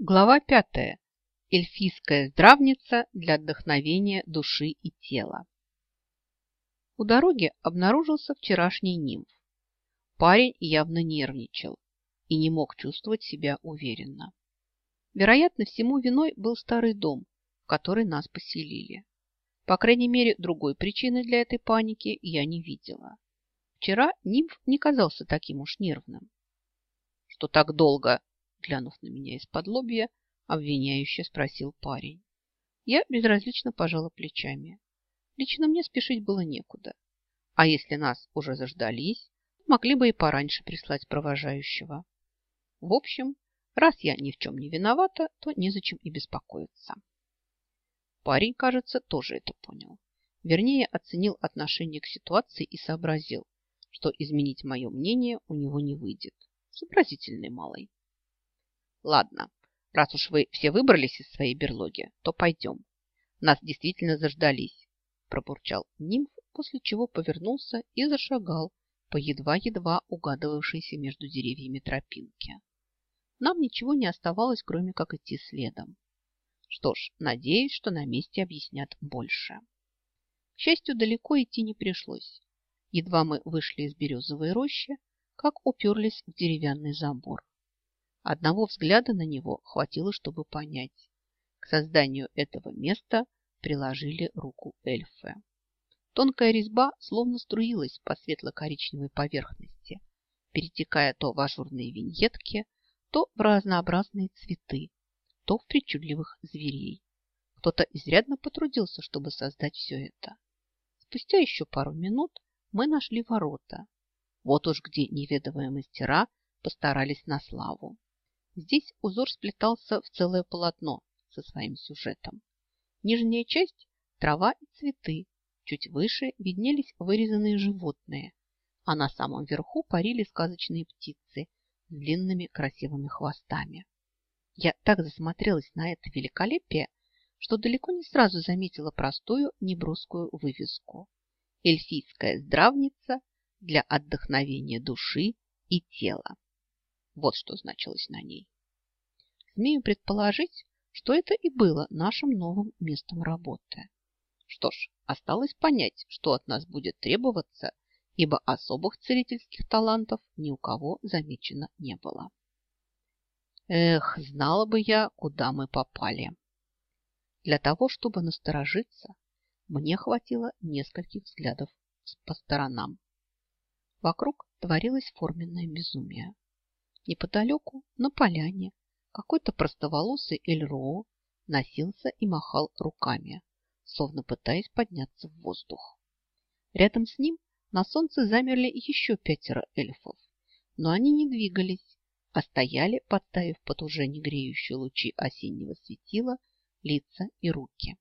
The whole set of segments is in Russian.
Глава пятая. Эльфийская здравница для отдохновения души и тела. У дороги обнаружился вчерашний нимф. Парень явно нервничал и не мог чувствовать себя уверенно. Вероятно, всему виной был старый дом, в который нас поселили. По крайней мере, другой причины для этой паники я не видела. Вчера нимф не казался таким уж нервным. «Что так долго?» Глянув на меня из-под лобья, обвиняюще спросил парень. Я безразлично пожала плечами. Лично мне спешить было некуда. А если нас уже заждались, могли бы и пораньше прислать провожающего. В общем, раз я ни в чем не виновата, то незачем и беспокоиться. Парень, кажется, тоже это понял. Вернее, оценил отношение к ситуации и сообразил, что изменить мое мнение у него не выйдет. Сообразительный малый. Ладно, раз уж вы все выбрались из своей берлоги, то пойдем. Нас действительно заждались, пробурчал нимф, после чего повернулся и зашагал по едва-едва угадывавшейся между деревьями тропинке. Нам ничего не оставалось, кроме как идти следом. Что ж, надеюсь, что на месте объяснят больше. К счастью, далеко идти не пришлось. Едва мы вышли из березовой рощи, как уперлись в деревянный забор. Одного взгляда на него хватило, чтобы понять. К созданию этого места приложили руку эльфы. Тонкая резьба словно струилась по светло-коричневой поверхности, перетекая то в ажурные виньетки, то в разнообразные цветы, то в причудливых зверей. Кто-то изрядно потрудился, чтобы создать все это. Спустя еще пару минут мы нашли ворота. Вот уж где неведовые мастера постарались на славу. Здесь узор сплетался в целое полотно со своим сюжетом. Нижняя часть – трава и цветы. Чуть выше виднелись вырезанные животные, а на самом верху парили сказочные птицы с длинными красивыми хвостами. Я так засмотрелась на это великолепие, что далеко не сразу заметила простую неброскую вывеску. Эльфийская здравница для отдохновения души и тела. Вот что значилось на ней. Смею предположить, что это и было нашим новым местом работы. Что ж, осталось понять, что от нас будет требоваться, ибо особых целительских талантов ни у кого замечено не было. Эх, знала бы я, куда мы попали. Для того, чтобы насторожиться, мне хватило нескольких взглядов по сторонам. Вокруг творилось форменное безумие. Неподалеку, на поляне, какой-то простоволосый Эльро носился и махал руками, словно пытаясь подняться в воздух. Рядом с ним на солнце замерли еще пятеро эльфов, но они не двигались, а стояли, подставив под уже не греющие лучи осеннего светила лица и руки.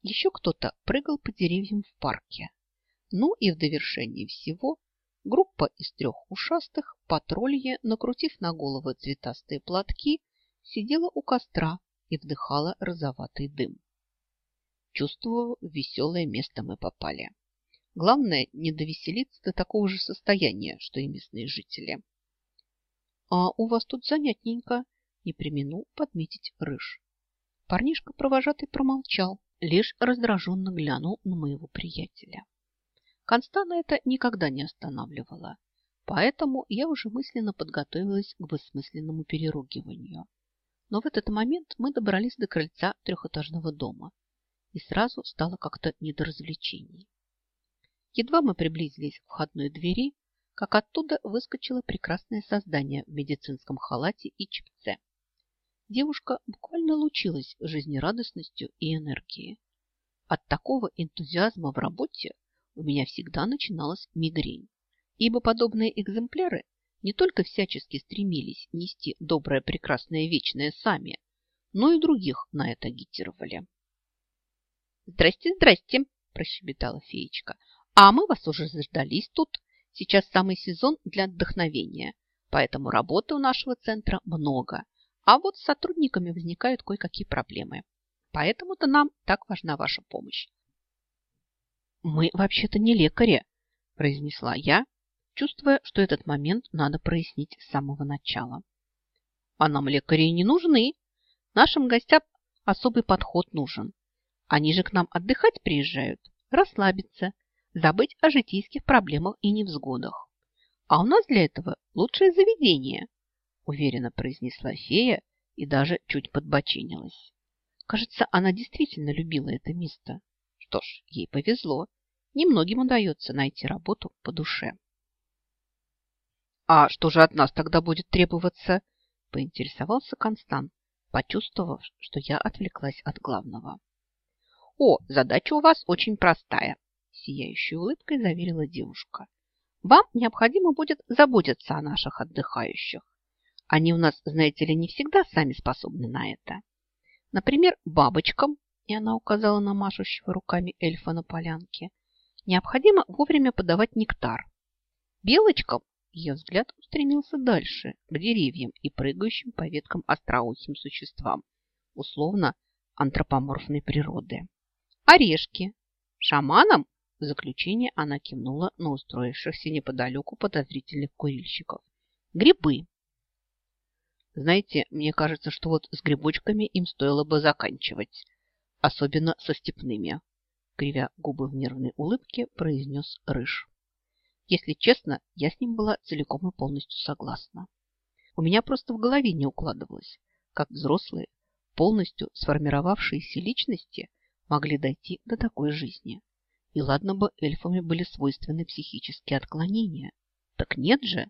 Еще кто-то прыгал по деревьям в парке. Ну и в довершении всего Группа из трех ушастых, патрулье, накрутив на головы цветастые платки, сидела у костра и вдыхала розоватый дым. Чувствую, в веселое место мы попали. Главное, не довеселиться до такого же состояния, что и местные жители. А у вас тут занятненько, не применул подметить рыж. Парнишка-провожатый промолчал, лишь раздраженно глянул на моего приятеля. Констана это никогда не останавливала, поэтому я уже мысленно подготовилась к бессмысленному переругиванию. Но в этот момент мы добрались до крыльца трехэтажного дома, и сразу стало как-то не до развлечений. Едва мы приблизились к входной двери, как оттуда выскочило прекрасное создание в медицинском халате и чепце. Девушка буквально лучилась жизнерадостностью и энергией. От такого энтузиазма в работе у меня всегда начиналась мигрень, ибо подобные экземпляры не только всячески стремились нести доброе, прекрасное, вечное сами, но и других на это агитировали. «Здрасте, здрасте!» – прощебетала феечка. «А мы вас уже заждались тут. Сейчас самый сезон для отдохновения, поэтому работы у нашего центра много, а вот с сотрудниками возникают кое-какие проблемы. Поэтому-то нам так важна ваша помощь. «Мы вообще-то не лекари», – произнесла я, чувствуя, что этот момент надо прояснить с самого начала. «А нам лекари не нужны», Нашим гостям особый подход нужен. Они же к нам отдыхать приезжают, расслабиться, забыть о житейских проблемах и невзгодах. А у нас для этого лучшее заведение, уверенно произнесла фея и даже чуть подбочинилась. Кажется, она действительно любила это место. Что ж, ей повезло. Немногим удается найти работу по душе. «А что же от нас тогда будет требоваться?» – поинтересовался Констант, почувствовав, что я отвлеклась от главного. «О, задача у вас очень простая», – сияющей улыбкой заверила девушка. «Вам необходимо будет заботиться о наших отдыхающих. Они у нас, знаете ли, не всегда сами способны на это. Например, бабочкам, и она указала на машущего руками эльфа на полянке, необходимо вовремя подавать нектар. Белочкам ее взгляд устремился дальше, к деревьям и прыгающим по веткам остроухим существам, условно антропоморфной природы. Орешки. Шаманам? В заключение она кивнула на устроившихся неподалеку подозрительных курильщиков. Грибы. Знаете, мне кажется, что вот с грибочками им стоило бы заканчивать, особенно со степными. Кривя губы в нервной улыбке, произнес Рыж. Если честно, я с ним была целиком и полностью согласна. У меня просто в голове не укладывалось, как взрослые, полностью сформировавшиеся личности могли дойти до такой жизни. И ладно бы эльфами были свойственны психические отклонения. Так нет же.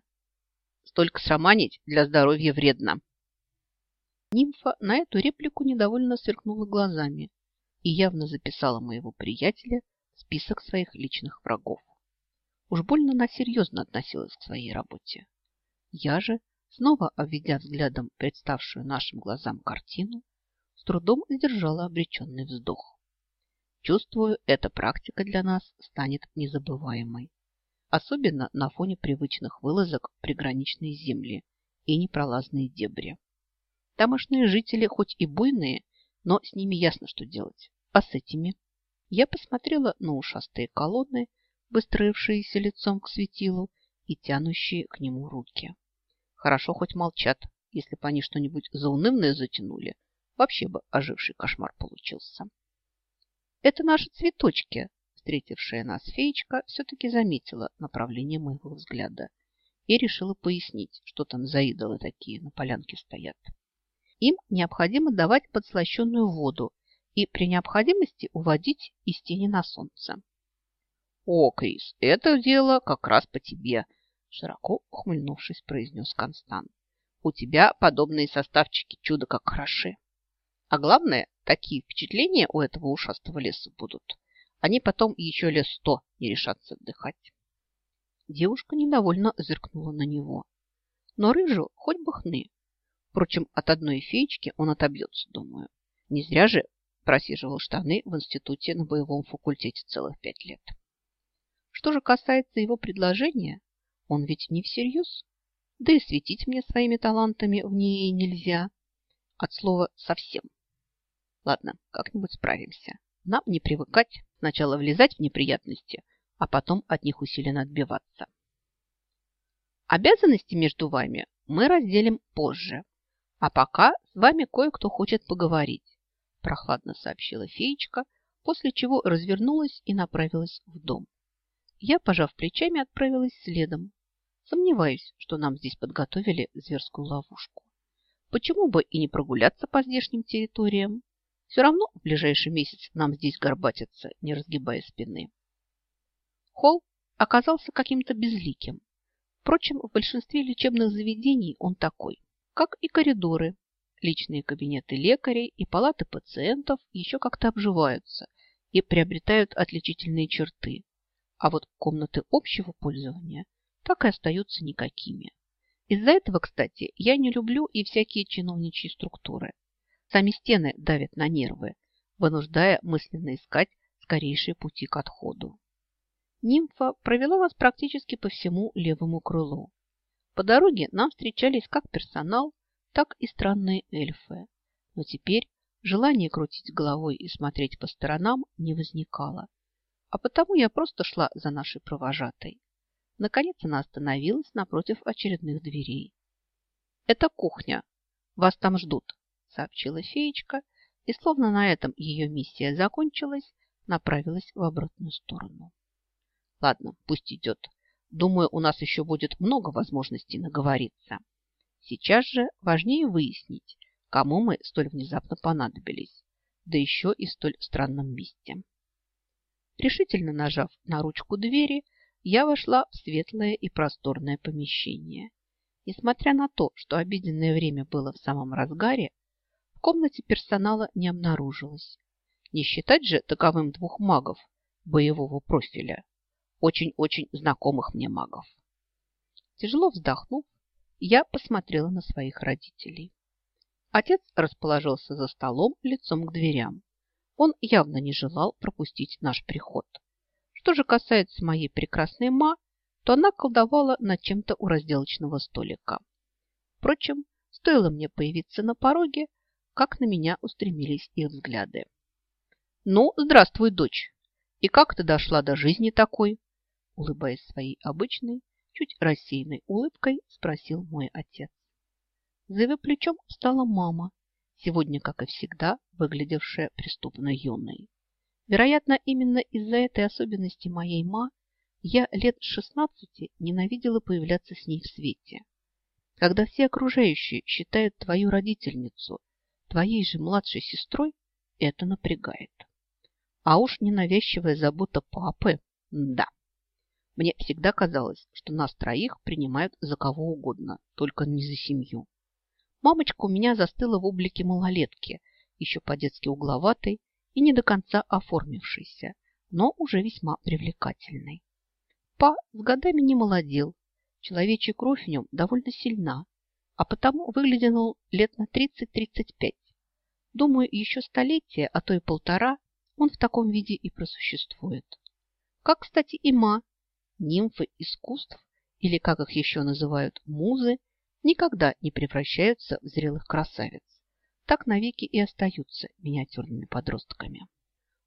Столько сраманить для здоровья вредно. Нимфа на эту реплику недовольно сверкнула глазами и явно записала моего приятеля в список своих личных врагов. Уж больно она серьезно относилась к своей работе. Я же, снова обведя взглядом представшую нашим глазам картину, с трудом сдержала обреченный вздох. Чувствую, эта практика для нас станет незабываемой. Особенно на фоне привычных вылазок в приграничные земли и непролазные дебри. Тамошние жители хоть и буйные, но с ними ясно, что делать. А с этими? Я посмотрела на ушастые колонны, выстроившиеся лицом к светилу и тянущие к нему руки. Хорошо хоть молчат. Если бы они что-нибудь заунывное затянули, вообще бы оживший кошмар получился. Это наши цветочки, встретившая нас феечка, все-таки заметила направление моего взгляда и решила пояснить, что там за идолы такие на полянке стоят. Им необходимо давать подслащенную воду и при необходимости уводить из тени на солнце. «О, Крис, это дело как раз по тебе!» Широко ухмыльнувшись, произнес Констант. «У тебя подобные составчики чудо как хороши. А главное, такие впечатления у этого ушастого леса будут. Они потом еще лет сто не решатся отдыхать». Девушка недовольно зыркнула на него. Но рыжу хоть бы хны. Впрочем, от одной феечки он отобьется, думаю. Не зря же просиживал штаны в институте на боевом факультете целых пять лет. Что же касается его предложения, он ведь не всерьез. Да и светить мне своими талантами в ней нельзя. От слова совсем. Ладно, как-нибудь справимся. Нам не привыкать сначала влезать в неприятности, а потом от них усиленно отбиваться. Обязанности между вами мы разделим позже. А пока с вами кое-кто хочет поговорить, прохладно сообщила феечка, после чего развернулась и направилась в дом. Я, пожав плечами, отправилась следом. Сомневаюсь, что нам здесь подготовили зверскую ловушку. Почему бы и не прогуляться по здешним территориям? Все равно в ближайший месяц нам здесь горбатиться, не разгибая спины. Холл оказался каким-то безликим. Впрочем, в большинстве лечебных заведений он такой, как и коридоры. Личные кабинеты лекарей и палаты пациентов еще как-то обживаются и приобретают отличительные черты а вот комнаты общего пользования так и остаются никакими. Из-за этого, кстати, я не люблю и всякие чиновничьи структуры. Сами стены давят на нервы, вынуждая мысленно искать скорейшие пути к отходу. Нимфа провела нас практически по всему левому крылу. По дороге нам встречались как персонал, так и странные эльфы. Но теперь желание крутить головой и смотреть по сторонам не возникало а потому я просто шла за нашей провожатой. Наконец она остановилась напротив очередных дверей. «Это кухня. Вас там ждут», – сообщила феечка, и словно на этом ее миссия закончилась, направилась в обратную сторону. Ладно, пусть идет. Думаю, у нас еще будет много возможностей наговориться. Сейчас же важнее выяснить, кому мы столь внезапно понадобились, да еще и столь странном месте. Решительно нажав на ручку двери, я вошла в светлое и просторное помещение. Несмотря на то, что обеденное время было в самом разгаре, в комнате персонала не обнаружилось. Не считать же таковым двух магов боевого профиля, очень-очень знакомых мне магов. Тяжело вздохнув, я посмотрела на своих родителей. Отец расположился за столом лицом к дверям. Он явно не желал пропустить наш приход. Что же касается моей прекрасной ма, то она колдовала над чем-то у разделочного столика. Впрочем, стоило мне появиться на пороге, как на меня устремились их взгляды. «Ну, здравствуй, дочь! И как ты дошла до жизни такой?» Улыбаясь своей обычной, чуть рассеянной улыбкой, спросил мой отец. За его плечом встала мама, сегодня, как и всегда, выглядевшая преступно юной. Вероятно, именно из-за этой особенности моей ма я лет шестнадцати ненавидела появляться с ней в свете. Когда все окружающие считают твою родительницу твоей же младшей сестрой, это напрягает. А уж ненавязчивая забота папы, да. Мне всегда казалось, что нас троих принимают за кого угодно, только не за семью. Мамочка у меня застыла в облике малолетки, еще по-детски угловатой и не до конца оформившейся, но уже весьма привлекательной. Па с годами не молодел, человечья кровь в нем довольно сильна, а потому выглядел лет на 30-35. Думаю, еще столетие, а то и полтора, он в таком виде и просуществует. Как, кстати, и ма, нимфы искусств, или, как их еще называют, музы, никогда не превращаются в зрелых красавиц. Так навеки и остаются миниатюрными подростками.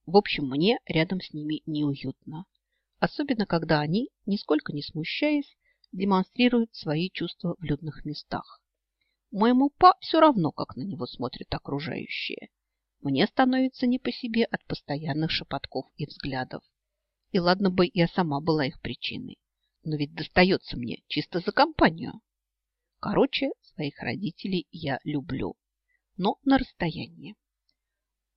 В общем, мне рядом с ними неуютно особенно когда они, нисколько не смущаясь, демонстрируют свои чувства в людных местах. Моему па все равно, как на него смотрят окружающие. Мне становится не по себе от постоянных шепотков и взглядов. И ладно бы я сама была их причиной, но ведь достается мне чисто за компанию. Короче, своих родителей я люблю, но на расстоянии.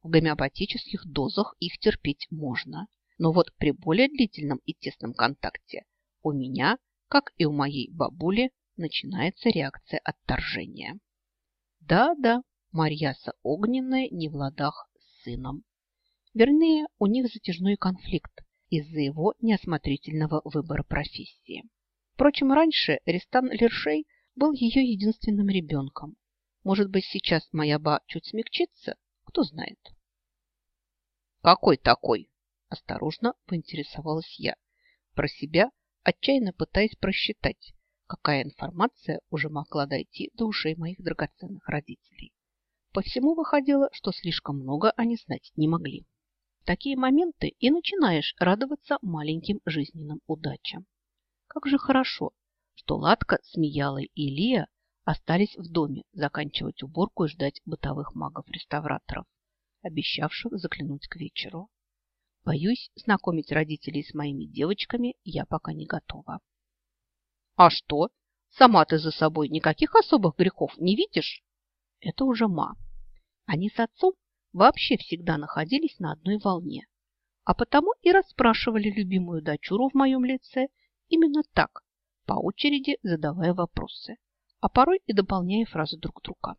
В гомеопатических дозах их терпеть можно – но вот при более длительном и тесном контакте у меня, как и у моей бабули, начинается реакция отторжения. Да-да, Марьяса огненная не в ладах с сыном. Вернее, у них затяжной конфликт из-за его неосмотрительного выбора профессии. Впрочем, раньше Ристан Лершей был ее единственным ребенком. Может быть, сейчас моя ба чуть смягчится? Кто знает. «Какой такой?» Осторожно поинтересовалась я. Про себя, отчаянно пытаясь просчитать, какая информация уже могла дойти до ушей моих драгоценных родителей. По всему выходило, что слишком много они знать не могли. Такие моменты и начинаешь радоваться маленьким жизненным удачам. Как же хорошо, что Ладка, Смеяла и Лия остались в доме заканчивать уборку и ждать бытовых магов-реставраторов, обещавших заглянуть к вечеру. Боюсь, знакомить родителей с моими девочками я пока не готова. А что? Сама ты за собой никаких особых грехов не видишь? Это уже ма. Они с отцом вообще всегда находились на одной волне, а потому и расспрашивали любимую дочуру в моем лице именно так, по очереди задавая вопросы, а порой и дополняя фразы друг друга.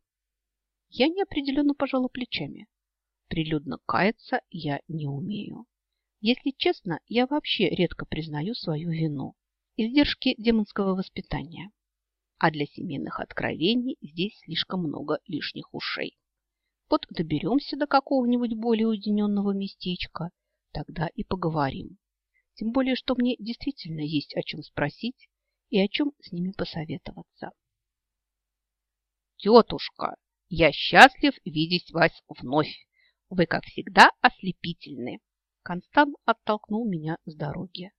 Я неопределенно пожала плечами. Прилюдно каяться я не умею. Если честно, я вообще редко признаю свою вину. Издержки демонского воспитания. А для семейных откровений здесь слишком много лишних ушей. Вот доберемся до какого-нибудь более уединенного местечка, тогда и поговорим. Тем более, что мне действительно есть о чем спросить и о чем с ними посоветоваться. Тетушка, я счастлив видеть вас вновь. Вы, как всегда, ослепительны. Констант оттолкнул меня с дороги.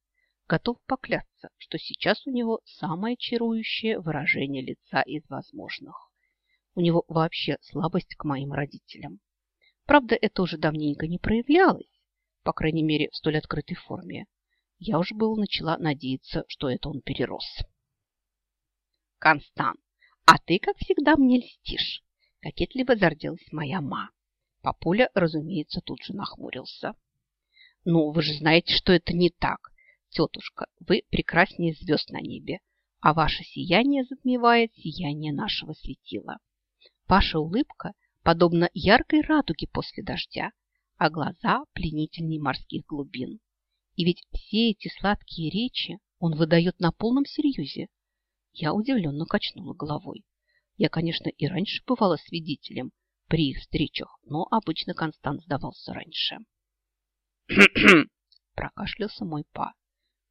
Готов поклясться, что сейчас у него самое чарующее выражение лица из возможных. У него вообще слабость к моим родителям. Правда, это уже давненько не проявлялось, по крайней мере, в столь открытой форме. Я уже было начала надеяться, что это он перерос. Констан, а ты, как всегда, мне льстишь. Кокетливо зарделась моя ма. Папуля, разумеется, тут же нахмурился. Ну, вы же знаете, что это не так. Тетушка, вы прекраснее звезд на небе, а ваше сияние затмевает сияние нашего светила. Ваша улыбка подобна яркой радуге после дождя, а глаза пленительней морских глубин. И ведь все эти сладкие речи он выдает на полном серьезе. Я удивленно качнула головой. Я, конечно, и раньше бывала свидетелем при их встречах, но обычно Констант сдавался раньше. прокашлялся мой па.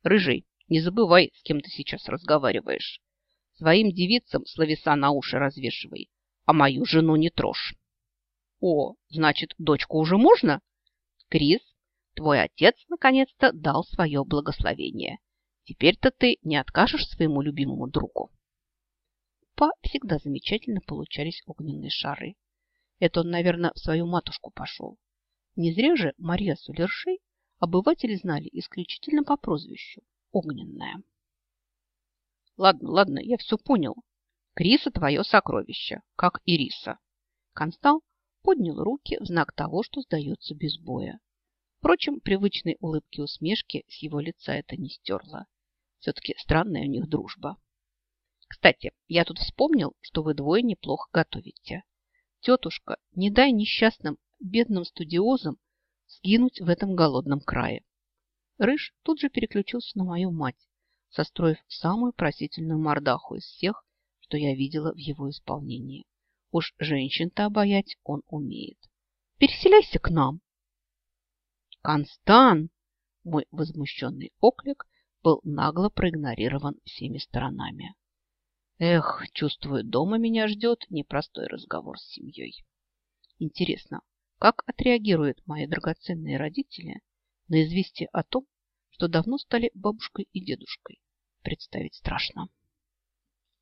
Рыжий, не забывай, с кем ты сейчас разговариваешь. Своим девицам словеса на уши развешивай, а мою жену не трожь. О, значит, дочку уже можно? Крис, твой отец наконец-то дал свое благословение. Теперь-то ты не откажешь своему любимому другу. Па всегда замечательно получались огненные шары. Это он, наверное, в свою матушку пошел. Не зря же Мария Сулершей обыватели знали исключительно по прозвищу Огненная. Ладно, ладно, я все понял. Криса твое сокровище, как и Риса. Констал поднял руки в знак того, что сдается без боя. Впрочем, привычной улыбки усмешки с его лица это не стерло. Все-таки странная у них дружба. Кстати, я тут вспомнил, что вы двое неплохо готовите. Тетушка, не дай несчастным бедным студиозам сгинуть в этом голодном крае. Рыж тут же переключился на мою мать, состроив самую просительную мордаху из всех, что я видела в его исполнении. Уж женщин-то обаять он умеет. Переселяйся к нам. Констан! Мой возмущенный оклик был нагло проигнорирован всеми сторонами. Эх, чувствую, дома меня ждет непростой разговор с семьей. Интересно, как отреагируют мои драгоценные родители на известие о том, что давно стали бабушкой и дедушкой? Представить страшно.